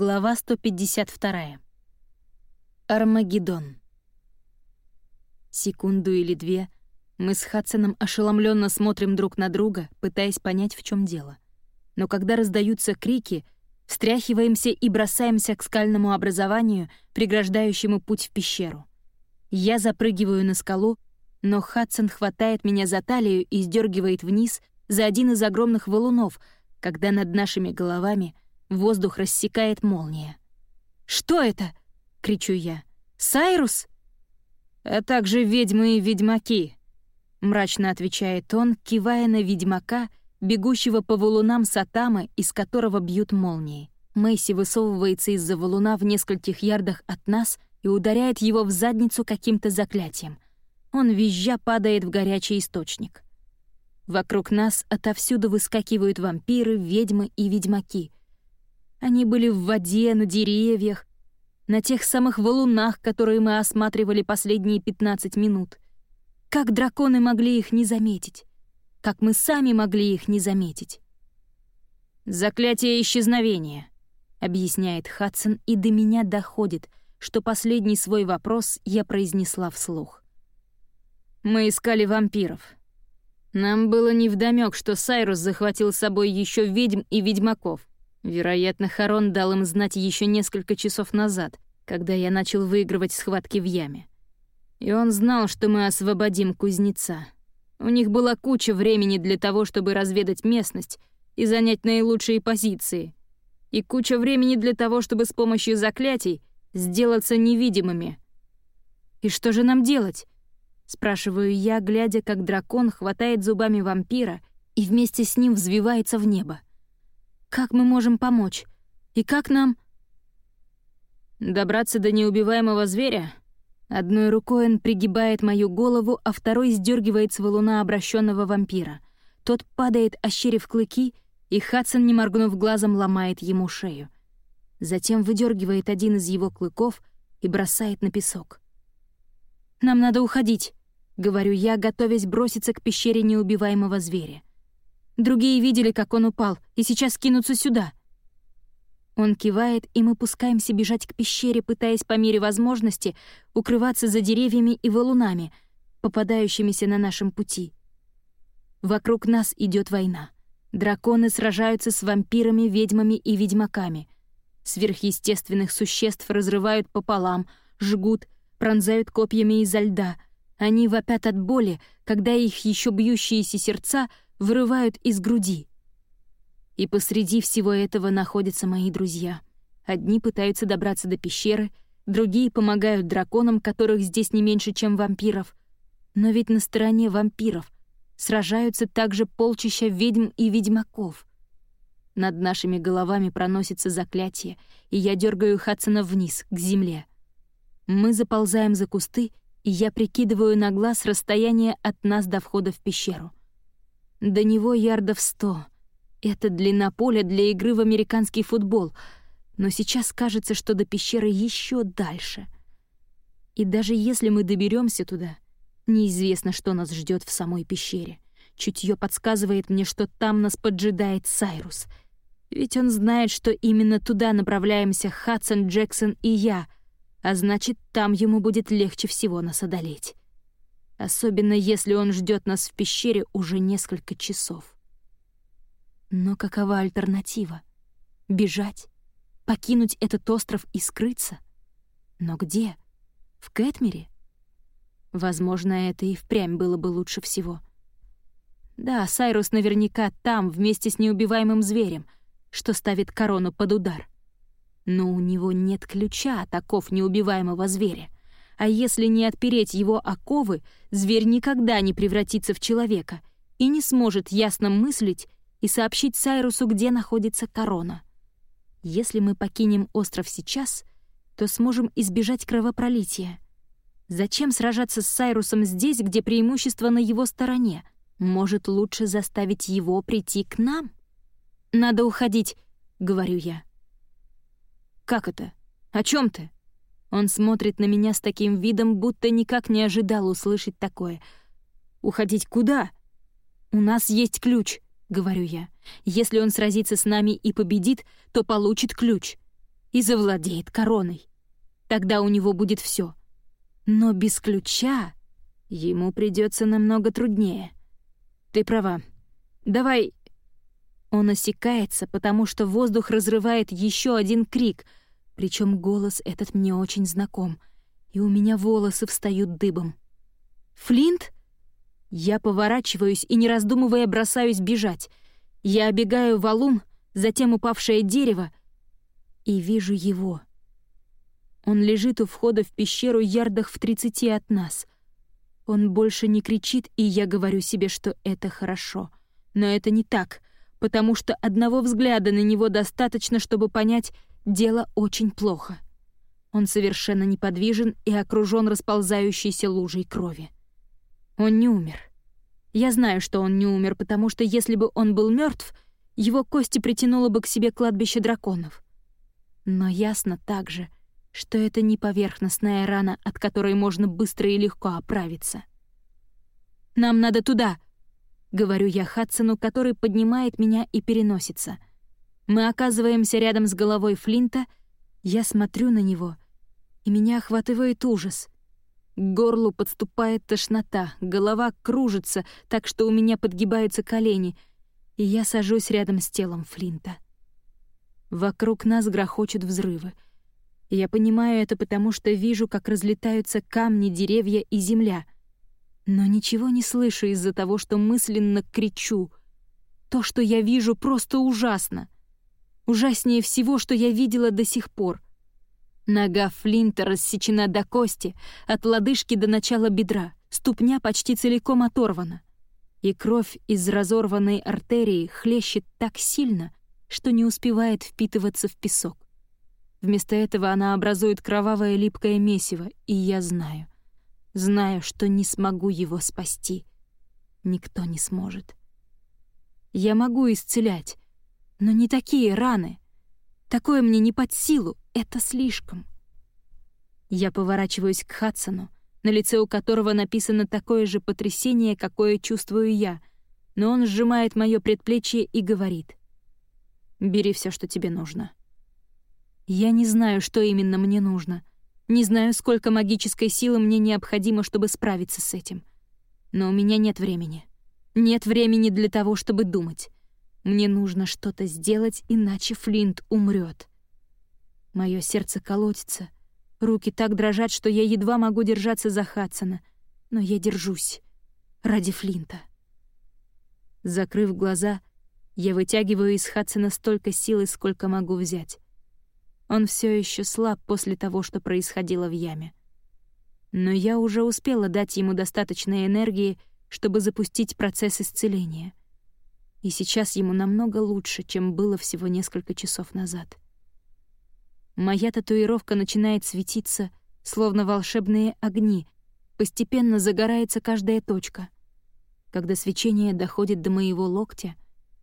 Глава 152. Армагеддон. Секунду или две мы с Хадсоном ошеломленно смотрим друг на друга, пытаясь понять, в чем дело. Но когда раздаются крики, встряхиваемся и бросаемся к скальному образованию, преграждающему путь в пещеру. Я запрыгиваю на скалу, но Хадсон хватает меня за талию и сдергивает вниз за один из огромных валунов, когда над нашими головами — Воздух рассекает молния. «Что это?» — кричу я. «Сайрус?» «А также ведьмы и ведьмаки», — мрачно отвечает он, кивая на ведьмака, бегущего по валунам Сатамы, из которого бьют молнии. Мэйси высовывается из-за валуна в нескольких ярдах от нас и ударяет его в задницу каким-то заклятием. Он визжа падает в горячий источник. Вокруг нас отовсюду выскакивают вампиры, ведьмы и ведьмаки — они были в воде, на деревьях, на тех самых валунах, которые мы осматривали последние 15 минут. Как драконы могли их не заметить? Как мы сами могли их не заметить? «Заклятие исчезновения», — объясняет Хадсон, и до меня доходит, что последний свой вопрос я произнесла вслух. «Мы искали вампиров. Нам было невдомёк, что Сайрус захватил с собой еще ведьм и ведьмаков. Вероятно, Харон дал им знать еще несколько часов назад, когда я начал выигрывать схватки в яме. И он знал, что мы освободим кузнеца. У них была куча времени для того, чтобы разведать местность и занять наилучшие позиции. И куча времени для того, чтобы с помощью заклятий сделаться невидимыми. «И что же нам делать?» — спрашиваю я, глядя, как дракон хватает зубами вампира и вместе с ним взвивается в небо. Как мы можем помочь? И как нам...» «Добраться до неубиваемого зверя?» Одной рукой он пригибает мою голову, а второй сдергивает с валуна обращенного вампира. Тот падает, ощерив клыки, и Хадсон, не моргнув глазом, ломает ему шею. Затем выдергивает один из его клыков и бросает на песок. «Нам надо уходить», — говорю я, готовясь броситься к пещере неубиваемого зверя. Другие видели, как он упал, и сейчас кинутся сюда. Он кивает, и мы пускаемся бежать к пещере, пытаясь по мере возможности укрываться за деревьями и валунами, попадающимися на нашем пути. Вокруг нас идет война. Драконы сражаются с вампирами, ведьмами и ведьмаками. Сверхъестественных существ разрывают пополам, жгут, пронзают копьями изо льда. Они вопят от боли, когда их еще бьющиеся сердца — вырывают из груди. И посреди всего этого находятся мои друзья. Одни пытаются добраться до пещеры, другие помогают драконам, которых здесь не меньше, чем вампиров. Но ведь на стороне вампиров сражаются также полчища ведьм и ведьмаков. Над нашими головами проносится заклятие, и я дергаю Хадсона вниз, к земле. Мы заползаем за кусты, и я прикидываю на глаз расстояние от нас до входа в пещеру. До него ярдов сто. Это длина поля для игры в американский футбол, но сейчас кажется, что до пещеры еще дальше. И даже если мы доберемся туда, неизвестно, что нас ждет в самой пещере. Чутье подсказывает мне, что там нас поджидает Сайрус. Ведь он знает, что именно туда направляемся Хадсон, Джексон и я, а значит, там ему будет легче всего нас одолеть особенно если он ждет нас в пещере уже несколько часов. Но какова альтернатива? Бежать? Покинуть этот остров и скрыться? Но где? В Кэтмере? Возможно, это и впрямь было бы лучше всего. Да, Сайрус наверняка там, вместе с неубиваемым зверем, что ставит корону под удар. Но у него нет ключа от оков неубиваемого зверя. А если не отпереть его оковы, зверь никогда не превратится в человека и не сможет ясно мыслить и сообщить Сайрусу, где находится корона. Если мы покинем остров сейчас, то сможем избежать кровопролития. Зачем сражаться с Сайрусом здесь, где преимущество на его стороне? Может, лучше заставить его прийти к нам? «Надо уходить», — говорю я. «Как это? О чем ты?» Он смотрит на меня с таким видом, будто никак не ожидал услышать такое. «Уходить куда?» «У нас есть ключ», — говорю я. «Если он сразится с нами и победит, то получит ключ. и завладеет короной. Тогда у него будет все. Но без ключа ему придется намного труднее. Ты права. Давай... Он осекается, потому что воздух разрывает еще один крик, причем голос этот мне очень знаком, и у меня волосы встают дыбом. «Флинт?» Я поворачиваюсь и, не раздумывая, бросаюсь бежать. Я обегаю валун, затем упавшее дерево, и вижу его. Он лежит у входа в пещеру ярдах в тридцати от нас. Он больше не кричит, и я говорю себе, что это хорошо. Но это не так, потому что одного взгляда на него достаточно, чтобы понять, дело очень плохо. Он совершенно неподвижен и окружен расползающейся лужей крови. Он не умер. Я знаю, что он не умер, потому что если бы он был мертв, его кости притянуло бы к себе кладбище драконов. Но ясно также, что это не поверхностная рана, от которой можно быстро и легко оправиться. «Нам надо туда!» — говорю я Хадсону, который поднимает меня и переносится. Мы оказываемся рядом с головой Флинта, я смотрю на него, и меня охватывает ужас — к горлу подступает тошнота, голова кружится, так что у меня подгибаются колени, и я сажусь рядом с телом Флинта. Вокруг нас грохочут взрывы. Я понимаю это потому, что вижу, как разлетаются камни, деревья и земля. Но ничего не слышу из-за того, что мысленно кричу. То, что я вижу, просто ужасно. Ужаснее всего, что я видела до сих пор — Нога Флинта рассечена до кости, от лодыжки до начала бедра, ступня почти целиком оторвана. И кровь из разорванной артерии хлещет так сильно, что не успевает впитываться в песок. Вместо этого она образует кровавое липкое месиво, и я знаю, знаю, что не смогу его спасти. Никто не сможет. Я могу исцелять, но не такие раны. Такое мне не под силу, это слишком. Я поворачиваюсь к Хадсону, на лице у которого написано такое же потрясение, какое чувствую я, но он сжимает моё предплечье и говорит. «Бери все, что тебе нужно». Я не знаю, что именно мне нужно. Не знаю, сколько магической силы мне необходимо, чтобы справиться с этим. Но у меня нет времени. Нет времени для того, чтобы думать. Мне нужно что-то сделать, иначе Флинт умрет. Мое сердце колотится. Руки так дрожат, что я едва могу держаться за Хадсона. Но я держусь. Ради Флинта. Закрыв глаза, я вытягиваю из Хадсона столько силы, сколько могу взять. Он все еще слаб после того, что происходило в яме. Но я уже успела дать ему достаточно энергии, чтобы запустить процесс исцеления. И сейчас ему намного лучше, чем было всего несколько часов назад. Моя татуировка начинает светиться, словно волшебные огни. Постепенно загорается каждая точка. Когда свечение доходит до моего локтя,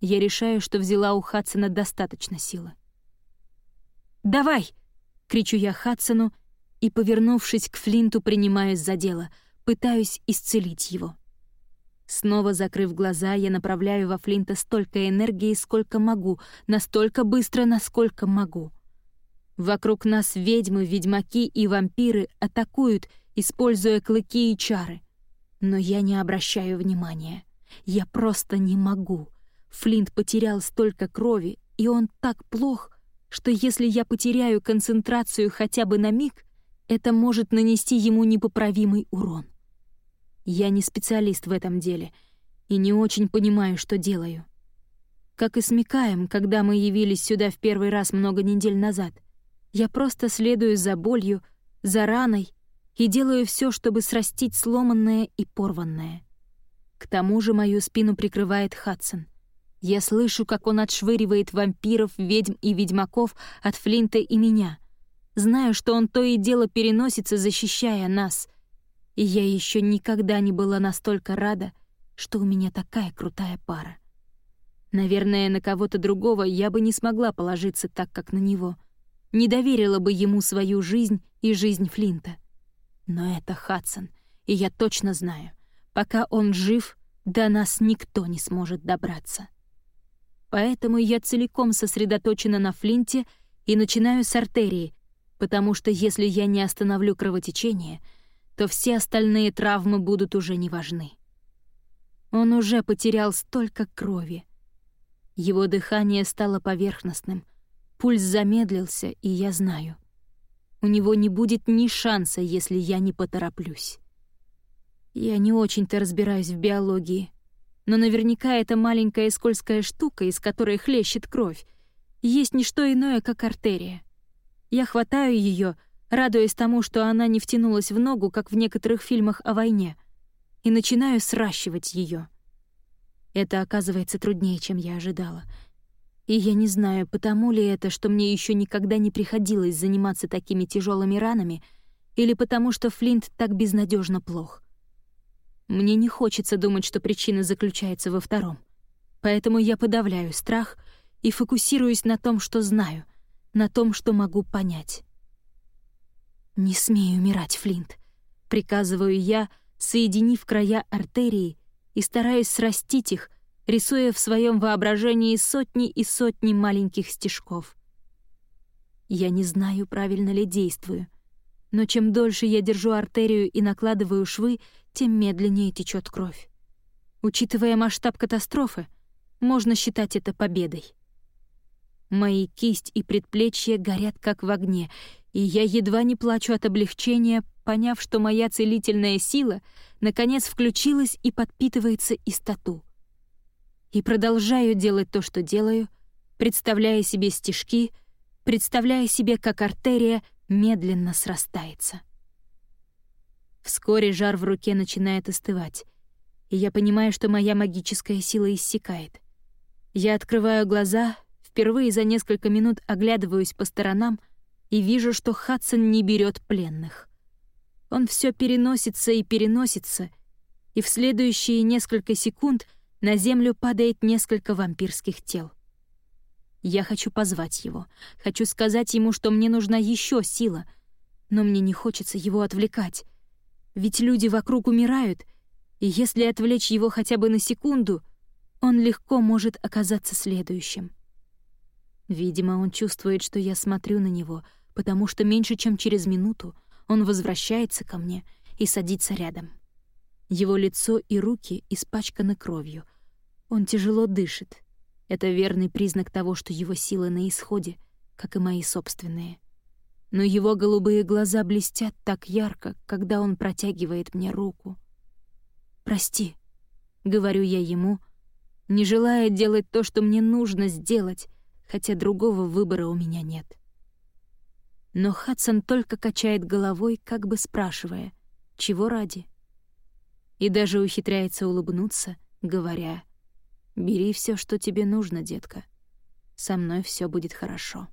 я решаю, что взяла у Хадсона достаточно силы. «Давай!» — кричу я Хадсону и, повернувшись к Флинту, принимаюсь за дело, пытаюсь исцелить его. Снова закрыв глаза, я направляю во Флинта столько энергии, сколько могу, настолько быстро, насколько могу. Вокруг нас ведьмы, ведьмаки и вампиры атакуют, используя клыки и чары. Но я не обращаю внимания. Я просто не могу. Флинт потерял столько крови, и он так плох, что если я потеряю концентрацию хотя бы на миг, это может нанести ему непоправимый урон. Я не специалист в этом деле и не очень понимаю, что делаю. Как и с Микаем, когда мы явились сюда в первый раз много недель назад. Я просто следую за болью, за раной и делаю все, чтобы срастить сломанное и порванное. К тому же мою спину прикрывает Хадсон. Я слышу, как он отшвыривает вампиров, ведьм и ведьмаков от Флинта и меня. Знаю, что он то и дело переносится, защищая нас. И я еще никогда не была настолько рада, что у меня такая крутая пара. Наверное, на кого-то другого я бы не смогла положиться так, как на него — не доверила бы ему свою жизнь и жизнь Флинта. Но это Хадсон, и я точно знаю, пока он жив, до нас никто не сможет добраться. Поэтому я целиком сосредоточена на Флинте и начинаю с артерии, потому что если я не остановлю кровотечение, то все остальные травмы будут уже не важны. Он уже потерял столько крови. Его дыхание стало поверхностным, пульс замедлился, и я знаю. У него не будет ни шанса, если я не потороплюсь. Я не очень-то разбираюсь в биологии, но наверняка эта маленькая скользкая штука, из которой хлещет кровь, есть не что иное, как артерия. Я хватаю ее, радуясь тому, что она не втянулась в ногу, как в некоторых фильмах о войне, и начинаю сращивать ее. Это оказывается труднее, чем я ожидала. И я не знаю, потому ли это, что мне еще никогда не приходилось заниматься такими тяжелыми ранами, или потому что Флинт так безнадежно плох. Мне не хочется думать, что причина заключается во втором. Поэтому я подавляю страх и фокусируюсь на том, что знаю, на том, что могу понять. «Не смей умирать, Флинт», — приказываю я, соединив края артерии и стараясь срастить их, рисуя в своем воображении сотни и сотни маленьких стежков. Я не знаю, правильно ли действую, но чем дольше я держу артерию и накладываю швы, тем медленнее течет кровь. Учитывая масштаб катастрофы, можно считать это победой. Мои кисть и предплечья горят как в огне, и я едва не плачу от облегчения, поняв, что моя целительная сила наконец включилась и подпитывается из тату. И продолжаю делать то, что делаю, представляя себе стежки, представляя себе, как артерия медленно срастается. Вскоре жар в руке начинает остывать, и я понимаю, что моя магическая сила иссякает. Я открываю глаза Впервые за несколько минут оглядываюсь по сторонам и вижу, что Хадсон не берет пленных. Он все переносится и переносится, и в следующие несколько секунд на землю падает несколько вампирских тел. Я хочу позвать его, хочу сказать ему, что мне нужна еще сила, но мне не хочется его отвлекать. Ведь люди вокруг умирают, и если отвлечь его хотя бы на секунду, он легко может оказаться следующим. Видимо, он чувствует, что я смотрю на него, потому что меньше чем через минуту он возвращается ко мне и садится рядом. Его лицо и руки испачканы кровью. Он тяжело дышит. Это верный признак того, что его силы на исходе, как и мои собственные. Но его голубые глаза блестят так ярко, когда он протягивает мне руку. «Прости», — говорю я ему, не желая делать то, что мне нужно сделать, хотя другого выбора у меня нет. Но Хадсон только качает головой, как бы спрашивая, чего ради? И даже ухитряется улыбнуться, говоря, «Бери все, что тебе нужно, детка. Со мной все будет хорошо».